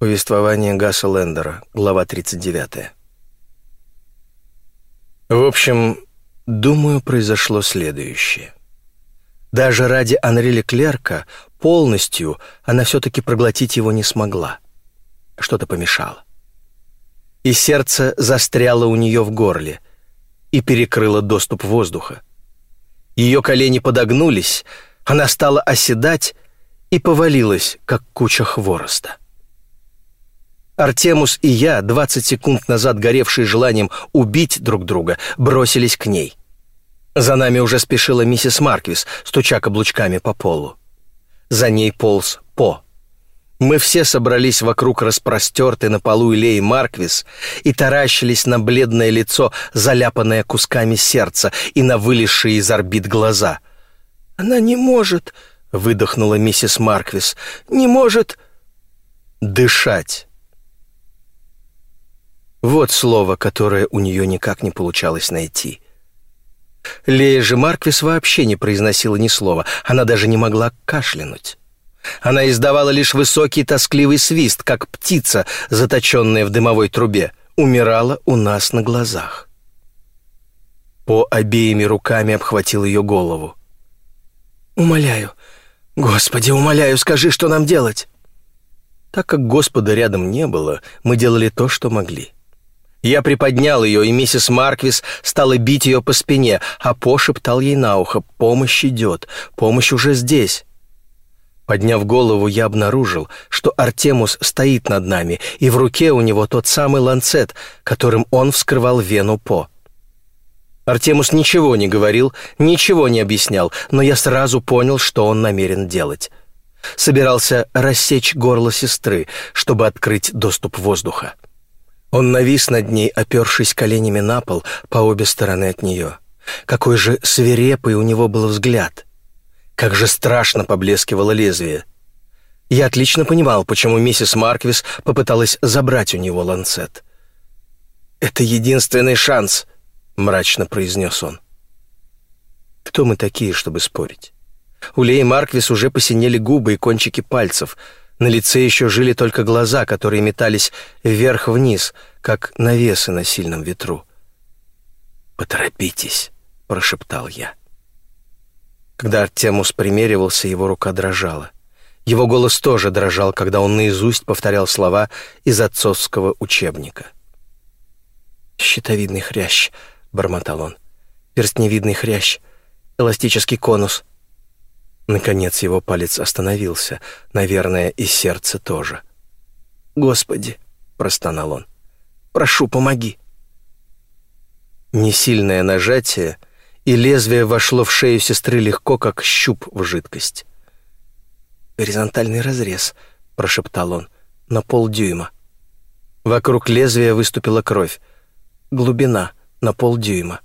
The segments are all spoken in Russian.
Повествование Гасса Лендера, глава 39. В общем, думаю, произошло следующее. Даже ради Анри Клерка полностью она все-таки проглотить его не смогла. Что-то помешало. И сердце застряло у нее в горле и перекрыло доступ воздуха. Ее колени подогнулись, она стала оседать и повалилась, как куча хвороста. Артемус и я, 20 секунд назад горевшие желанием убить друг друга, бросились к ней. За нами уже спешила миссис Марквис, стуча каблучками по полу. За ней полз По. Мы все собрались вокруг распростертой на полу Илеи Марквис и таращились на бледное лицо, заляпанное кусками сердца, и на вылезшие из орбит глаза. «Она не может», — выдохнула миссис Марквис, — «не может...» «Дышать». Вот слово, которое у нее никак не получалось найти. Лея же Марквис вообще не произносила ни слова, она даже не могла кашлянуть. Она издавала лишь высокий тоскливый свист, как птица, заточенная в дымовой трубе, умирала у нас на глазах. По обеими руками обхватил ее голову. «Умоляю, Господи, умоляю, скажи, что нам делать?» Так как Господа рядом не было, мы делали то, что могли. Я приподнял ее, и миссис Марквис стала бить ее по спине, а пошептал ей на ухо «Помощь идет, помощь уже здесь». Подняв голову, я обнаружил, что Артемус стоит над нами, и в руке у него тот самый ланцет, которым он вскрывал вену По. Артемус ничего не говорил, ничего не объяснял, но я сразу понял, что он намерен делать. Собирался рассечь горло сестры, чтобы открыть доступ воздуха. Он навис над ней, опершись коленями на пол по обе стороны от нее. Какой же свирепый у него был взгляд. Как же страшно поблескивало лезвие. Я отлично понимал, почему миссис Марквис попыталась забрать у него ланцет. «Это единственный шанс», — мрачно произнес он. «Кто мы такие, чтобы спорить?» У Леи Марквис уже посинели губы и кончики пальцев — на лице еще жили только глаза, которые метались вверх-вниз, как навесы на сильном ветру. «Поторопитесь», — прошептал я. Когда Артемус примеривался, его рука дрожала. Его голос тоже дрожал, когда он наизусть повторял слова из отцовского учебника. «Щитовидный хрящ», — бормотал он, — «перстневидный хрящ, эластический конус, Наконец его палец остановился, наверное, и сердце тоже. «Господи!» — простонал он. «Прошу, помоги!» Несильное нажатие, и лезвие вошло в шею сестры легко, как щуп в жидкость. «Горизонтальный разрез», — прошептал он, — «на полдюйма». Вокруг лезвия выступила кровь. Глубина на полдюйма.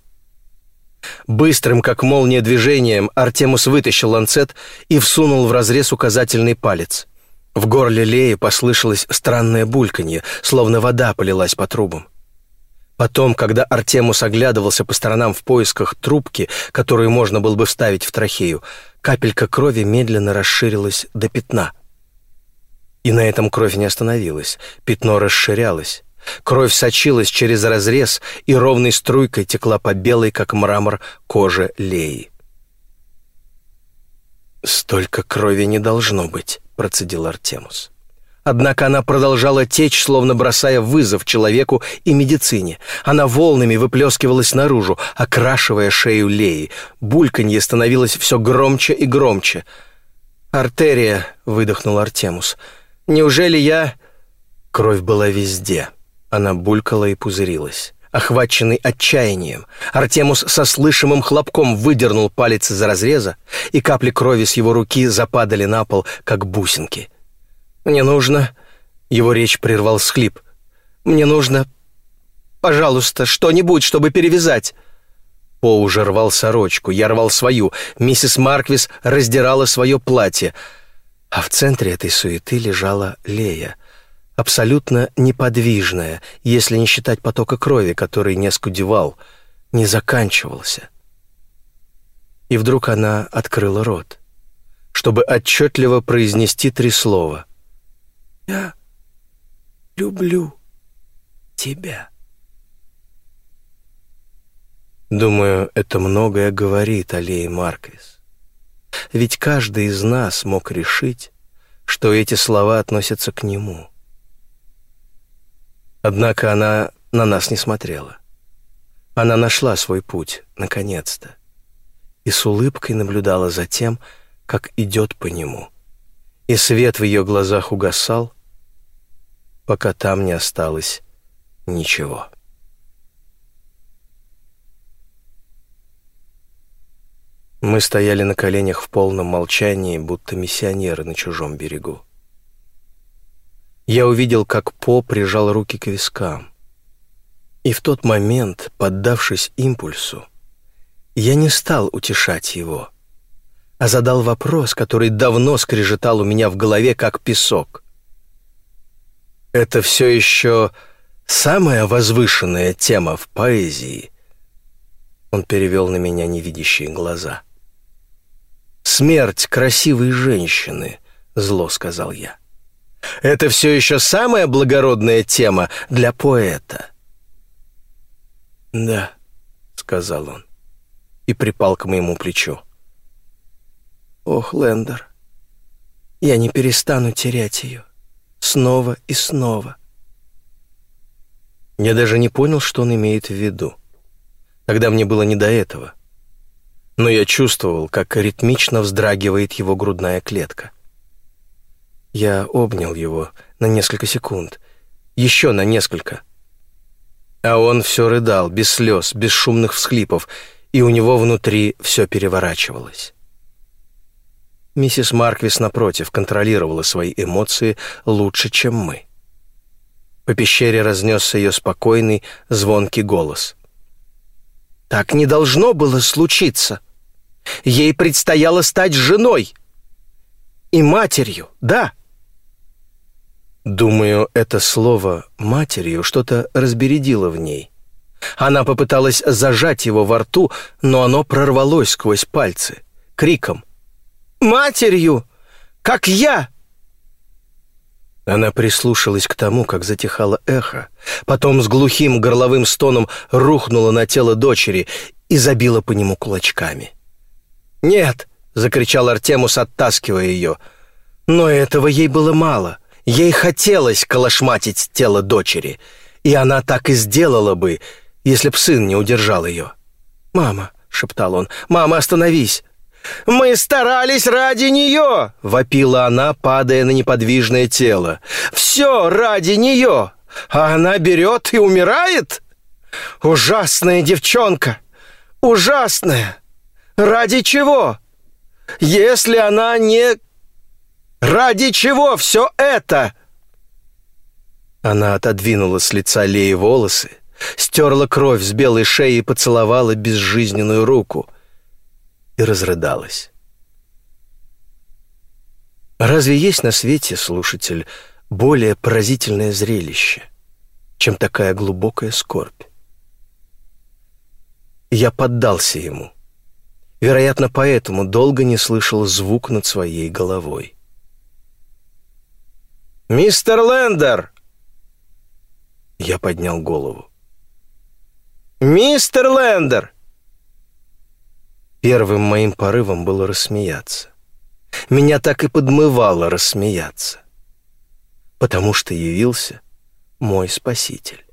Быстрым, как молния, движением Артемус вытащил ланцет и всунул в разрез указательный палец. В горле Леи послышалось странное бульканье, словно вода полилась по трубам. Потом, когда Артемус оглядывался по сторонам в поисках трубки, которую можно было бы вставить в трахею, капелька крови медленно расширилась до пятна. И на этом кровь не остановилась, пятно расширялось. Кровь сочилась через разрез и ровной струйкой текла по белой, как мрамор, коже Леи. «Столько крови не должно быть», — процедил Артемус. Однако она продолжала течь, словно бросая вызов человеку и медицине. Она волнами выплескивалась наружу, окрашивая шею Леи. Бульканье становилось все громче и громче. «Артерия», — выдохнул Артемус. «Неужели я...» Кровь была везде. Она булькала и пузырилась. Охваченный отчаянием, Артемус со слышимым хлопком выдернул палец из разреза, и капли крови с его руки западали на пол, как бусинки. «Мне нужно...» — его речь прервал схлип. «Мне нужно... Пожалуйста, что-нибудь, чтобы перевязать». По уже рвал сорочку, я рвал свою, миссис Марквис раздирала свое платье, а в центре этой суеты лежала Лея — абсолютно неподвижная, если не считать потока крови, который не скудевал, не заканчивался. И вдруг она открыла рот, чтобы отчетливо произнести три слова. «Я... люблю тебя». Думаю, это многое говорит Лее Марквис. Ведь каждый из нас мог решить, что эти слова относятся к нему. Однако она на нас не смотрела. Она нашла свой путь, наконец-то, и с улыбкой наблюдала за тем, как идет по нему. И свет в ее глазах угасал, пока там не осталось ничего. Мы стояли на коленях в полном молчании, будто миссионеры на чужом берегу. Я увидел, как По прижал руки к вискам. И в тот момент, поддавшись импульсу, я не стал утешать его, а задал вопрос, который давно скрежетал у меня в голове, как песок. «Это все еще самая возвышенная тема в поэзии?» Он перевел на меня невидящие глаза. «Смерть красивой женщины», — зло сказал я. «Это все еще самая благородная тема для поэта». «Да», — сказал он и припал к моему плечу. «Ох, Лендер, я не перестану терять ее. Снова и снова». Я даже не понял, что он имеет в виду. Тогда мне было не до этого но я чувствовал, как ритмично вздрагивает его грудная клетка. Я обнял его на несколько секунд, еще на несколько. А он все рыдал, без слез, без шумных всхлипов, и у него внутри все переворачивалось. Миссис Марквис, напротив, контролировала свои эмоции лучше, чем мы. По пещере разнесся ее спокойный, звонкий голос. «Так не должно было случиться!» Ей предстояло стать женой. И матерью, да. Думаю, это слово «матерью» что-то разбередило в ней. Она попыталась зажать его во рту, но оно прорвалось сквозь пальцы, криком. «Матерью! Как я!» Она прислушалась к тому, как затихало эхо, потом с глухим горловым стоном рухнула на тело дочери и забила по нему кулачками. «Нет!» — закричал Артемус, оттаскивая ее. Но этого ей было мало. Ей хотелось колошматить тело дочери, и она так и сделала бы, если б сын не удержал ее. «Мама!» — шептал он. «Мама, остановись!» «Мы старались ради нее!» — вопила она, падая на неподвижное тело. «Все ради нее! А она берет и умирает? Ужасная девчонка! Ужасная!» Ради чего? Если она не... Ради чего все это?» Она отодвинула с лица Леи волосы, стерла кровь с белой шеи и поцеловала безжизненную руку и разрыдалась. Разве есть на свете, слушатель, более поразительное зрелище, чем такая глубокая скорбь? Я поддался ему. Вероятно, поэтому долго не слышал звук над своей головой. «Мистер Лендер!» Я поднял голову. «Мистер Лендер!» Первым моим порывом было рассмеяться. Меня так и подмывало рассмеяться, потому что явился мой спаситель.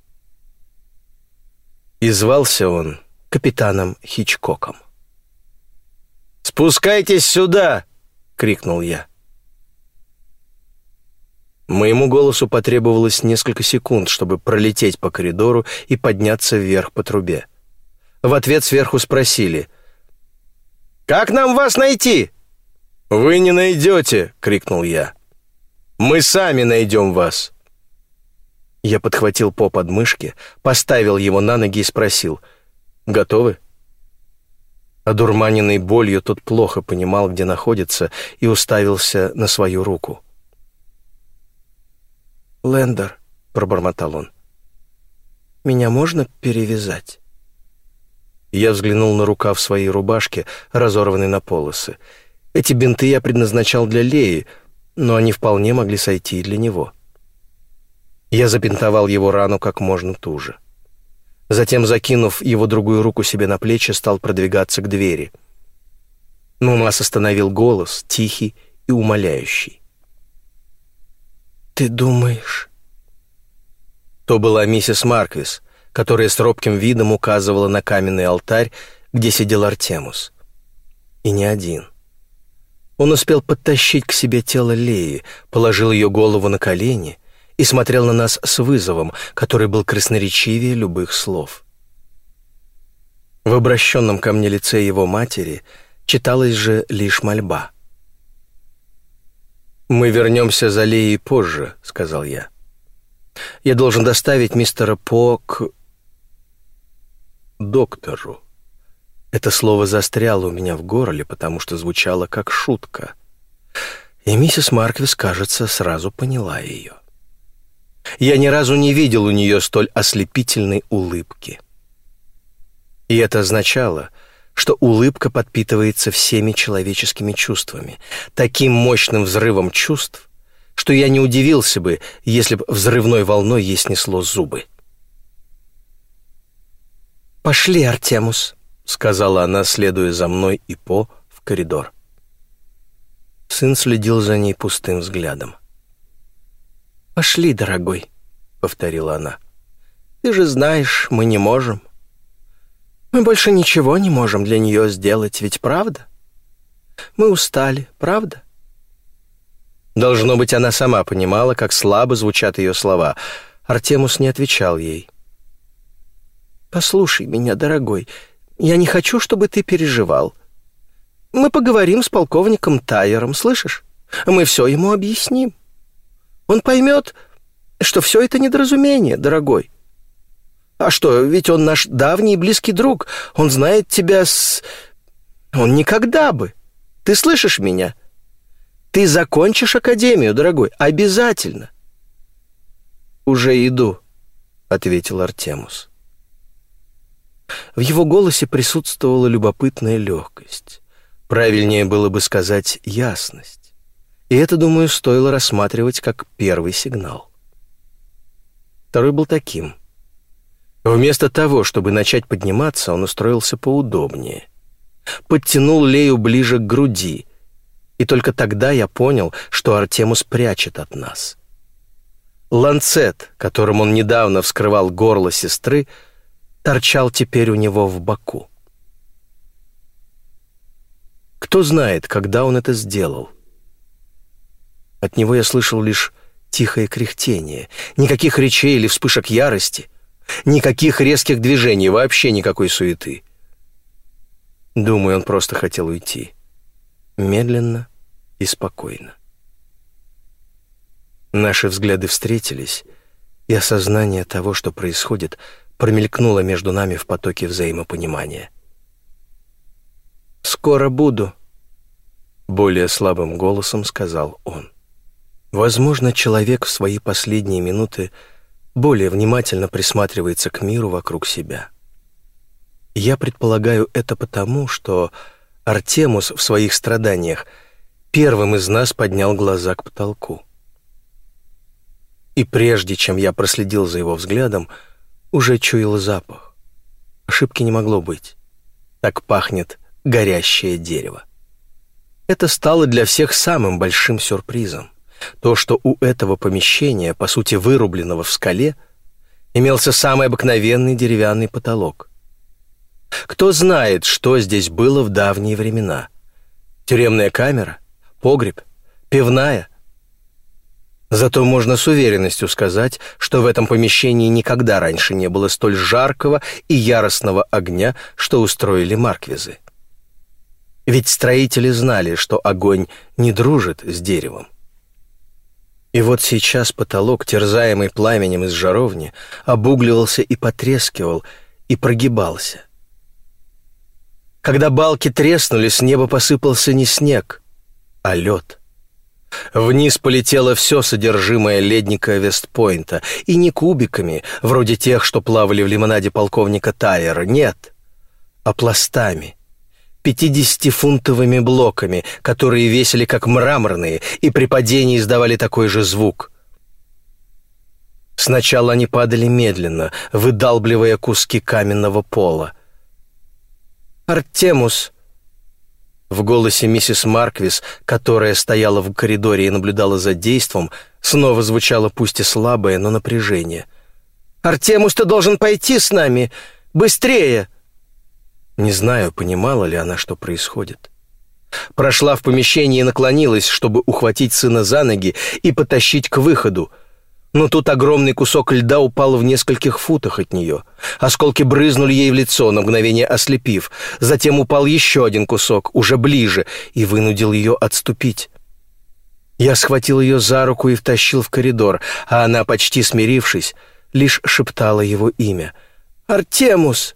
И звался он капитаном Хичкоком. «Спускайтесь сюда!» — крикнул я. Моему голосу потребовалось несколько секунд, чтобы пролететь по коридору и подняться вверх по трубе. В ответ сверху спросили. «Как нам вас найти?» «Вы не найдете!» — крикнул я. «Мы сами найдем вас!» Я подхватил по подмышке, поставил его на ноги и спросил. «Готовы?» Одурманенный болью, тот плохо понимал, где находится, и уставился на свою руку. «Лендер», — пробормотал он, — «меня можно перевязать?» Я взглянул на рукав своей рубашки, разорванной на полосы. Эти бинты я предназначал для Леи, но они вполне могли сойти и для него. Я запинтовал его рану как можно туже. Затем, закинув его другую руку себе на плечи, стал продвигаться к двери. Но нас остановил голос, тихий и умоляющий. «Ты думаешь...» То была миссис Марквис, которая с робким видом указывала на каменный алтарь, где сидел Артемус. И не один. Он успел подтащить к себе тело Леи, положил ее голову на колени и смотрел на нас с вызовом, который был красноречивее любых слов. В обращенном ко мне лице его матери читалась же лишь мольба. «Мы вернемся за Леей позже», — сказал я. «Я должен доставить мистера По к...» «Доктору». Это слово застряло у меня в горле, потому что звучало как шутка. И миссис Марквис, кажется, сразу поняла ее. Я ни разу не видел у нее столь ослепительной улыбки. И это означало, что улыбка подпитывается всеми человеческими чувствами, таким мощным взрывом чувств, что я не удивился бы, если бы взрывной волной ей снесло зубы. «Пошли, Артемус», — сказала она, следуя за мной и По в коридор. Сын следил за ней пустым взглядом. «Пошли, дорогой», — повторила она. «Ты же знаешь, мы не можем. Мы больше ничего не можем для нее сделать, ведь правда? Мы устали, правда?» Должно быть, она сама понимала, как слабо звучат ее слова. Артемус не отвечал ей. «Послушай меня, дорогой, я не хочу, чтобы ты переживал. Мы поговорим с полковником Тайером, слышишь? Мы все ему объясним. Он поймет, что все это недоразумение, дорогой. А что, ведь он наш давний и близкий друг. Он знает тебя с... Он никогда бы. Ты слышишь меня? Ты закончишь академию, дорогой, обязательно. Уже иду, ответил Артемус. В его голосе присутствовала любопытная легкость. Правильнее было бы сказать ясность. И это, думаю, стоило рассматривать как первый сигнал. Второй был таким. Вместо того, чтобы начать подниматься, он устроился поудобнее. Подтянул Лею ближе к груди. И только тогда я понял, что Артемус прячет от нас. Ланцет, которым он недавно вскрывал горло сестры, — торчал теперь у него в боку. Кто знает, когда он это сделал? От него я слышал лишь тихое кряхтение, никаких речей или вспышек ярости, никаких резких движений, вообще никакой суеты. Думаю, он просто хотел уйти. Медленно и спокойно. Наши взгляды встретились, и осознание того, что происходит — промелькнуло между нами в потоке взаимопонимания. «Скоро буду», — более слабым голосом сказал он. Возможно, человек в свои последние минуты более внимательно присматривается к миру вокруг себя. Я предполагаю это потому, что Артемус в своих страданиях первым из нас поднял глаза к потолку. И прежде чем я проследил за его взглядом, уже чуял запах. Ошибки не могло быть. Так пахнет горящее дерево. Это стало для всех самым большим сюрпризом. То, что у этого помещения, по сути вырубленного в скале, имелся самый обыкновенный деревянный потолок. Кто знает, что здесь было в давние времена? Тюремная камера? Погреб? Пивная? Зато можно с уверенностью сказать, что в этом помещении никогда раньше не было столь жаркого и яростного огня, что устроили марквизы. Ведь строители знали, что огонь не дружит с деревом. И вот сейчас потолок, терзаемый пламенем из жаровни, обугливался и потрескивал, и прогибался. Когда балки треснули, с неба посыпался не снег, а лед — Вниз полетело все содержимое ледника Вестпойнта, и не кубиками, вроде тех, что плавали в лимонаде полковника Тайера, нет, а пластами, пятидесятифунтовыми блоками, которые весили как мраморные и при падении издавали такой же звук. Сначала они падали медленно, выдалбливая куски каменного пола. «Артемус!» В голосе миссис Марквис, которая стояла в коридоре и наблюдала за действом, снова звучало пусть и слабое, но напряжение. «Артемус, ты должен пойти с нами! Быстрее!» Не знаю, понимала ли она, что происходит. Прошла в помещение и наклонилась, чтобы ухватить сына за ноги и потащить к выходу. Но тут огромный кусок льда упал в нескольких футах от нее. Осколки брызнули ей в лицо, на мгновение ослепив. Затем упал еще один кусок, уже ближе, и вынудил ее отступить. Я схватил ее за руку и втащил в коридор, а она, почти смирившись, лишь шептала его имя. «Артемус!»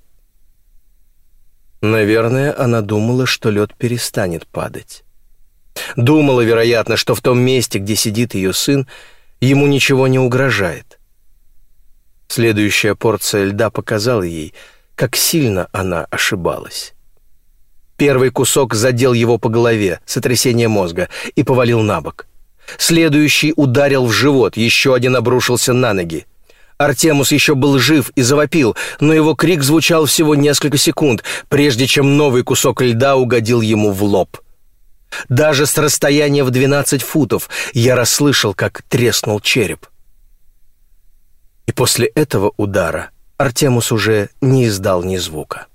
Наверное, она думала, что лед перестанет падать. Думала, вероятно, что в том месте, где сидит ее сын, ему ничего не угрожает. Следующая порция льда показала ей, как сильно она ошибалась. Первый кусок задел его по голове, сотрясение мозга, и повалил на бок. Следующий ударил в живот, еще один обрушился на ноги. Артемус еще был жив и завопил, но его крик звучал всего несколько секунд, прежде чем новый кусок льда угодил ему в лоб. Даже с расстояния в 12 футов я расслышал, как треснул череп. И после этого удара Артемус уже не издал ни звука.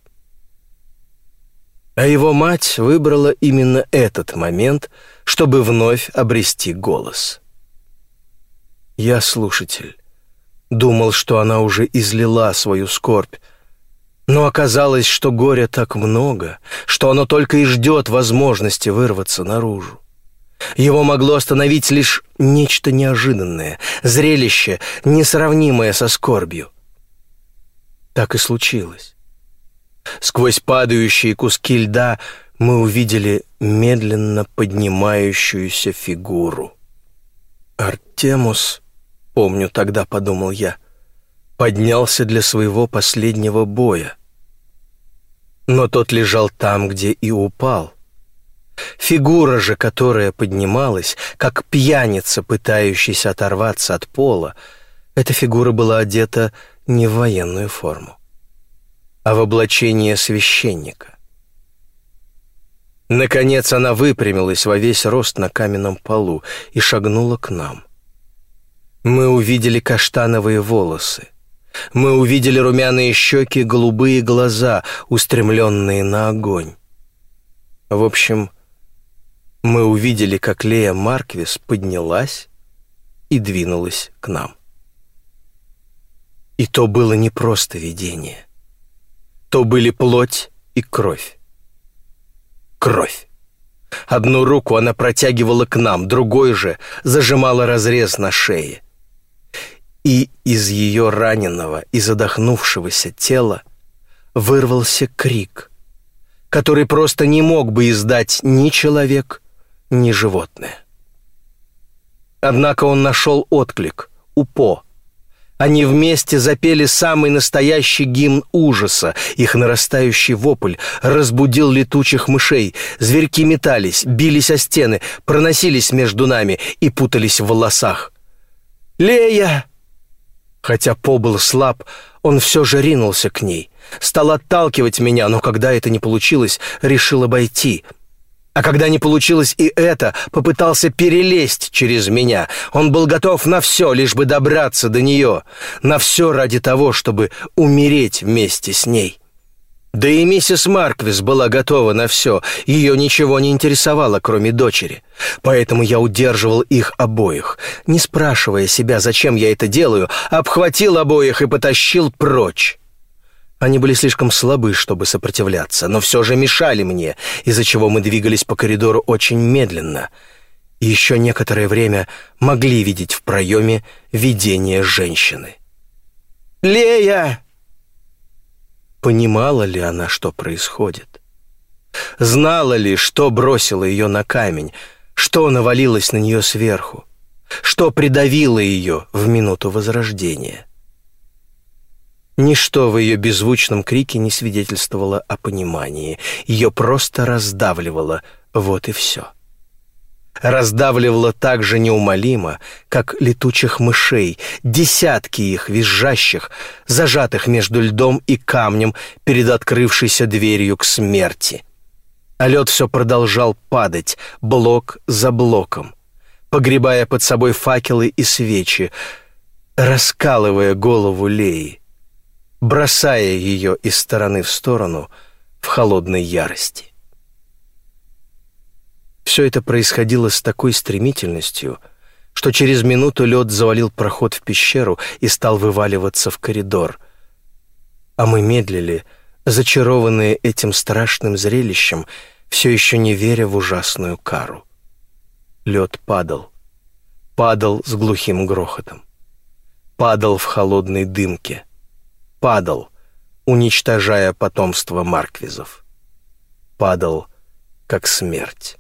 А его мать выбрала именно этот момент, чтобы вновь обрести голос. Я слушатель. Думал, что она уже излила свою скорбь. Но оказалось, что горя так много, что оно только и ждет возможности вырваться наружу. Его могло остановить лишь нечто неожиданное, зрелище, несравнимое со скорбью. Так и случилось. Сквозь падающие куски льда мы увидели медленно поднимающуюся фигуру. Артемус Помню, тогда подумал я. Поднялся для своего последнего боя. Но тот лежал там, где и упал. Фигура же, которая поднималась, как пьяница, пытающаяся оторваться от пола, эта фигура была одета не в военную форму, а в облачение священника. Наконец она выпрямилась во весь рост на каменном полу и шагнула к нам. Мы увидели каштановые волосы. Мы увидели румяные щеки, голубые глаза, устремленные на огонь. В общем, мы увидели, как Лея Марквис поднялась и двинулась к нам. И то было не просто видение. То были плоть и кровь. Кровь. Одну руку она протягивала к нам, другой же зажимала разрез на шее и из ее раненого и задохнувшегося тела вырвался крик, который просто не мог бы издать ни человек, ни животное. Однако он нашел отклик у По. Они вместе запели самый настоящий гимн ужаса. Их нарастающий вопль разбудил летучих мышей. Зверьки метались, бились о стены, проносились между нами и путались в волосах. «Лея!» Хотя По был слаб, он все же ринулся к ней. Стал отталкивать меня, но когда это не получилось, решил обойти. А когда не получилось и это, попытался перелезть через меня. Он был готов на все, лишь бы добраться до нее. На все ради того, чтобы умереть вместе с ней. Да и миссис Марквис была готова на все, ее ничего не интересовало, кроме дочери. Поэтому я удерживал их обоих, не спрашивая себя, зачем я это делаю, обхватил обоих и потащил прочь. Они были слишком слабы, чтобы сопротивляться, но все же мешали мне, из-за чего мы двигались по коридору очень медленно. И еще некоторое время могли видеть в проеме видение женщины. «Лея!» Понимала ли она, что происходит? Знала ли, что бросило ее на камень, что навалилось на нее сверху, что придавило ее в минуту возрождения? Ничто в ее беззвучном крике не свидетельствовало о понимании, ее просто раздавливало, вот и все. Раздавливала так же неумолимо, как летучих мышей, десятки их визжащих, зажатых между льдом и камнем перед открывшейся дверью к смерти. А лед все продолжал падать, блок за блоком, погребая под собой факелы и свечи, раскалывая голову Леи, бросая ее из стороны в сторону в холодной ярости. Все это происходило с такой стремительностью, что через минуту лед завалил проход в пещеру и стал вываливаться в коридор. А мы медлили, зачарованные этим страшным зрелищем, все еще не веря в ужасную кару. Лед падал, падал с глухим грохотом, падал в холодной дымке, падал, уничтожая потомство марквизов, падал, как смерть.